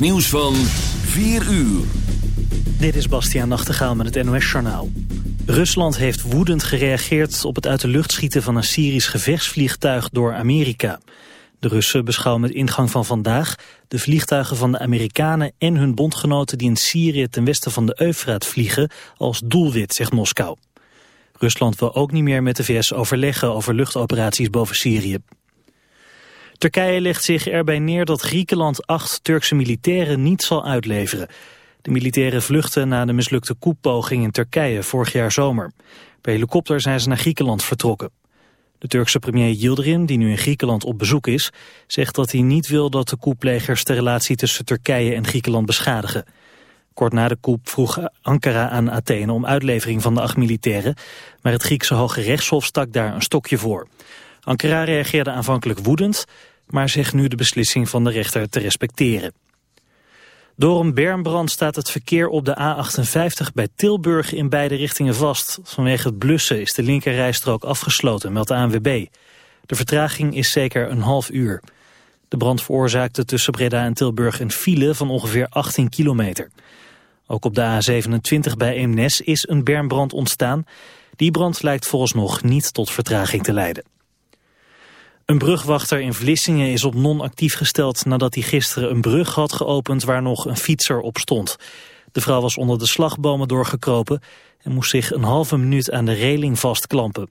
nieuws van 4 uur. Dit is Bastiaan Nachtegaal met het NOS-journaal. Rusland heeft woedend gereageerd op het uit de lucht schieten van een Syrisch gevechtsvliegtuig door Amerika. De Russen beschouwen met ingang van vandaag de vliegtuigen van de Amerikanen en hun bondgenoten die in Syrië ten westen van de Eufraat vliegen als doelwit, zegt Moskou. Rusland wil ook niet meer met de VS overleggen over luchtoperaties boven Syrië. Turkije legt zich erbij neer dat Griekenland acht Turkse militairen niet zal uitleveren. De militairen vluchten na de mislukte koepoging in Turkije vorig jaar zomer. Per helikopter zijn ze naar Griekenland vertrokken. De Turkse premier Yildirim, die nu in Griekenland op bezoek is, zegt dat hij niet wil dat de koeplegers de relatie tussen Turkije en Griekenland beschadigen. Kort na de koep vroeg Ankara aan Athene om uitlevering van de acht militairen, maar het Griekse Hoge Rechtshof stak daar een stokje voor. Ankara reageerde aanvankelijk woedend, maar zegt nu de beslissing van de rechter te respecteren. Door een bermbrand staat het verkeer op de A58 bij Tilburg in beide richtingen vast. Vanwege het blussen is de linkerrijstrook afgesloten, meldt de ANWB. De vertraging is zeker een half uur. De brand veroorzaakte tussen Breda en Tilburg een file van ongeveer 18 kilometer. Ook op de A27 bij Eemnes is een bermbrand ontstaan. Die brand lijkt vooralsnog niet tot vertraging te leiden. Een brugwachter in Vlissingen is op non-actief gesteld nadat hij gisteren een brug had geopend waar nog een fietser op stond. De vrouw was onder de slagbomen doorgekropen en moest zich een halve minuut aan de reling vastklampen.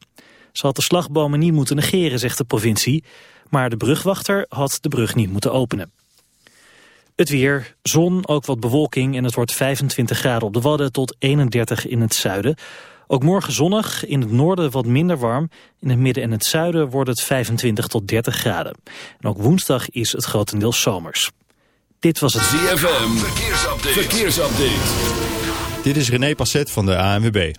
Ze had de slagbomen niet moeten negeren, zegt de provincie, maar de brugwachter had de brug niet moeten openen. Het weer, zon, ook wat bewolking en het wordt 25 graden op de Wadden tot 31 in het zuiden. Ook morgen zonnig, in het noorden wat minder warm. In het midden en het zuiden wordt het 25 tot 30 graden. En ook woensdag is het grotendeels zomers. Dit was het ZFM, verkeersupdate. verkeersupdate. Dit is René Passet van de ANWB.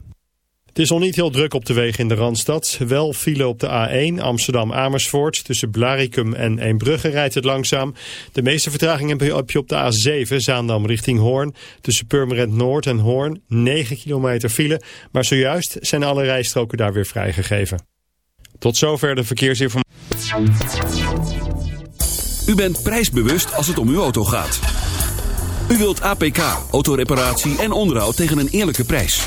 Het is nog niet heel druk op de wegen in de Randstad. Wel file op de A1 Amsterdam-Amersfoort. Tussen Blaricum en Eembrugge rijdt het langzaam. De meeste vertragingen heb je op de A7 Zaandam richting Hoorn. Tussen Purmerend Noord en Hoorn 9 kilometer file. Maar zojuist zijn alle rijstroken daar weer vrijgegeven. Tot zover de verkeersinformatie. U bent prijsbewust als het om uw auto gaat. U wilt APK, autoreparatie en onderhoud tegen een eerlijke prijs.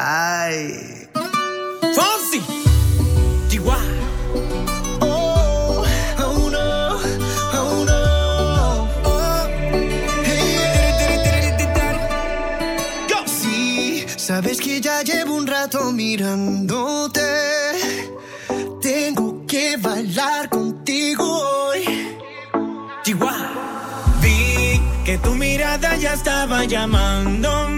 Ay. Fonsi. Chihuahua. Oh, oh no, oh no. Oh. Hey. Sí, sabes que ya llevo un rato mirándote. Tengo que bailar contigo hoy. Chihuahua. Vi que tu mirada ya estaba llamándome.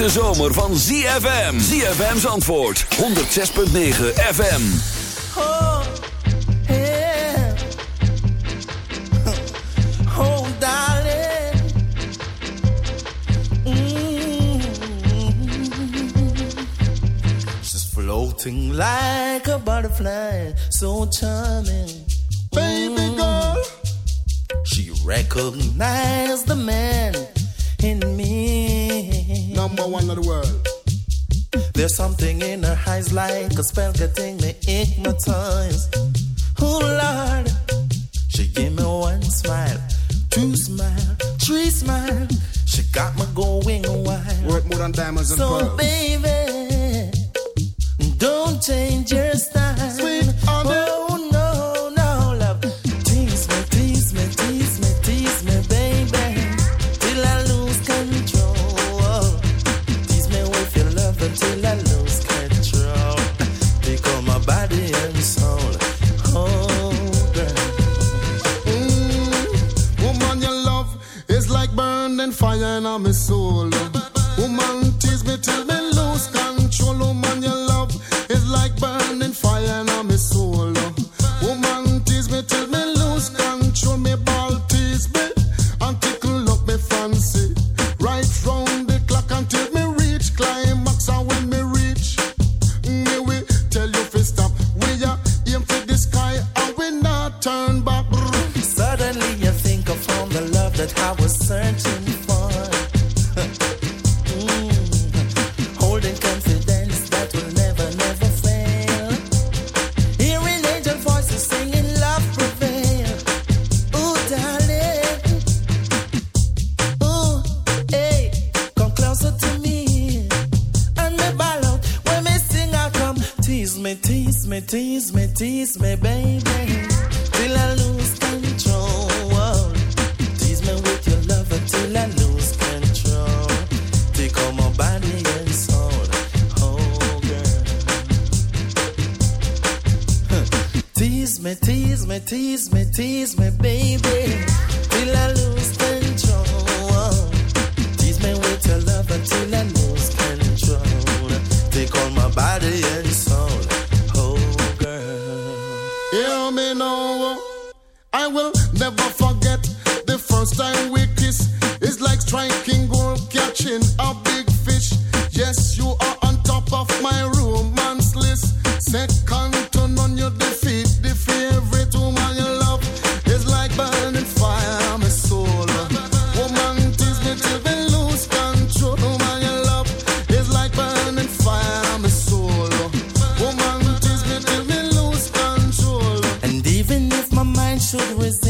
hete zomer van ZFM. ZFM's antwoord 106.9 FM. Oh, yeah. Oh, darling. Mm -hmm. She's floating like a butterfly, so. Woman tease me, tell me. should resist.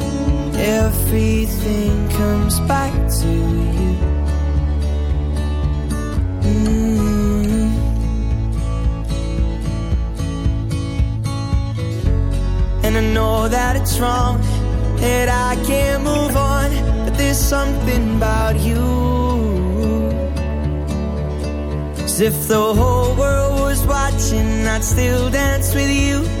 everything comes back to you. Mm. And I know that it's wrong that I can't move on, but there's something about you. As if the whole world was watching, I'd still dance with you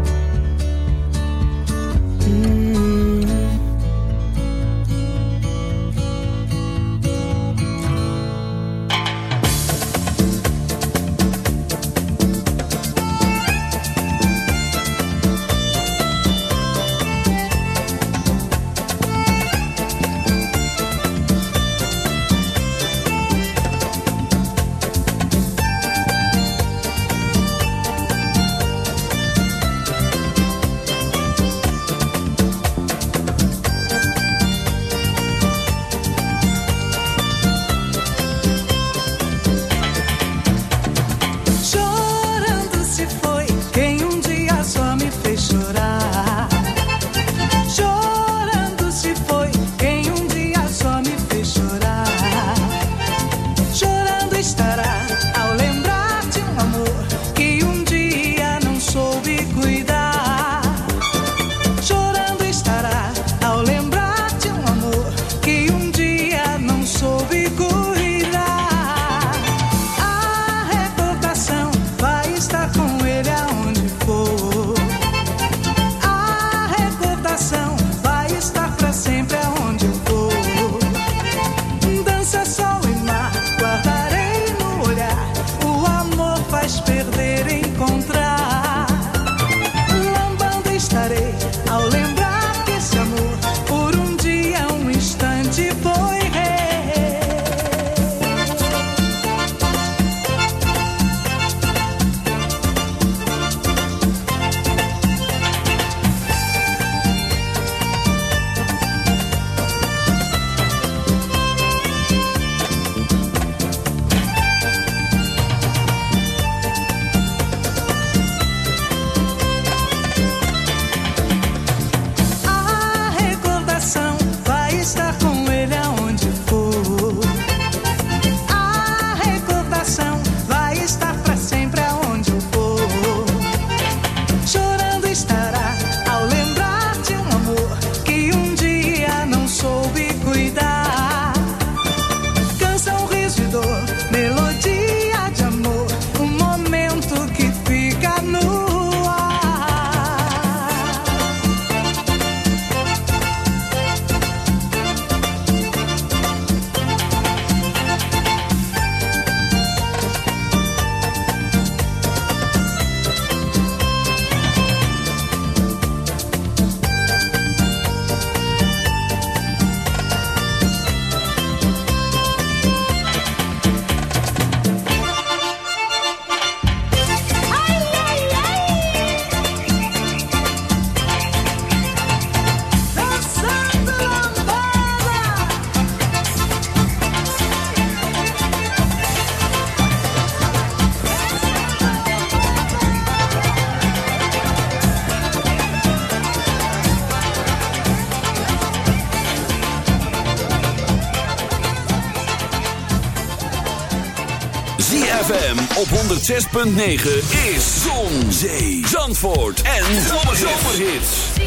106.9 is Zon, Zee, Zandvoort en Zomerhits.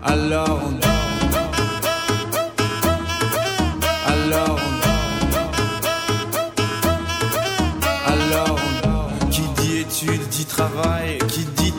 Alors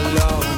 Hello.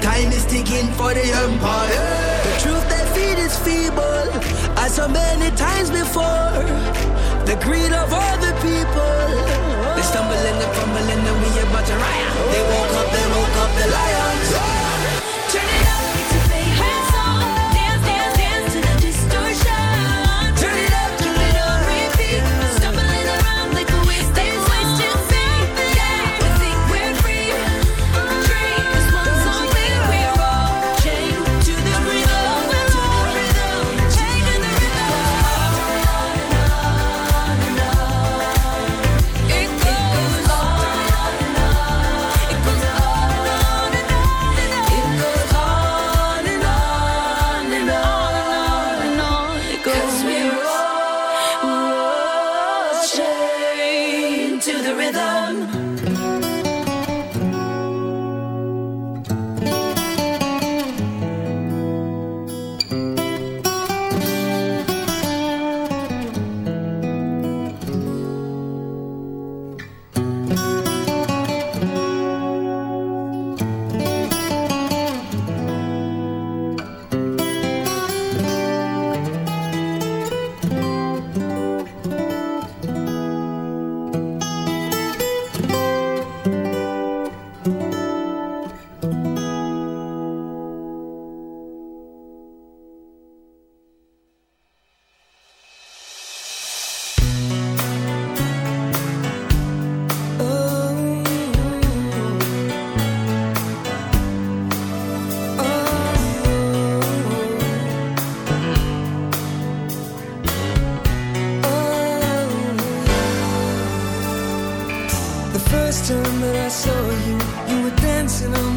Time is ticking for the empire.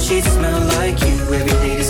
she smell like you every day.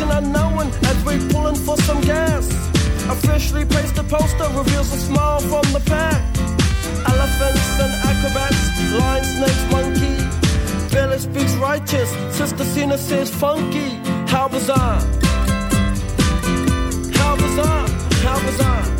Destination unknown as we're pulling for some gas. Officially placed a poster reveals a smile from the pack. Elephants and acrobats, lion, snakes, monkey. Pele speaks righteous, Sister Zina says funky. How bizarre! How bizarre! How bizarre!